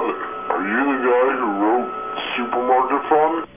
Are you the guy who wrote Supermarket Fun?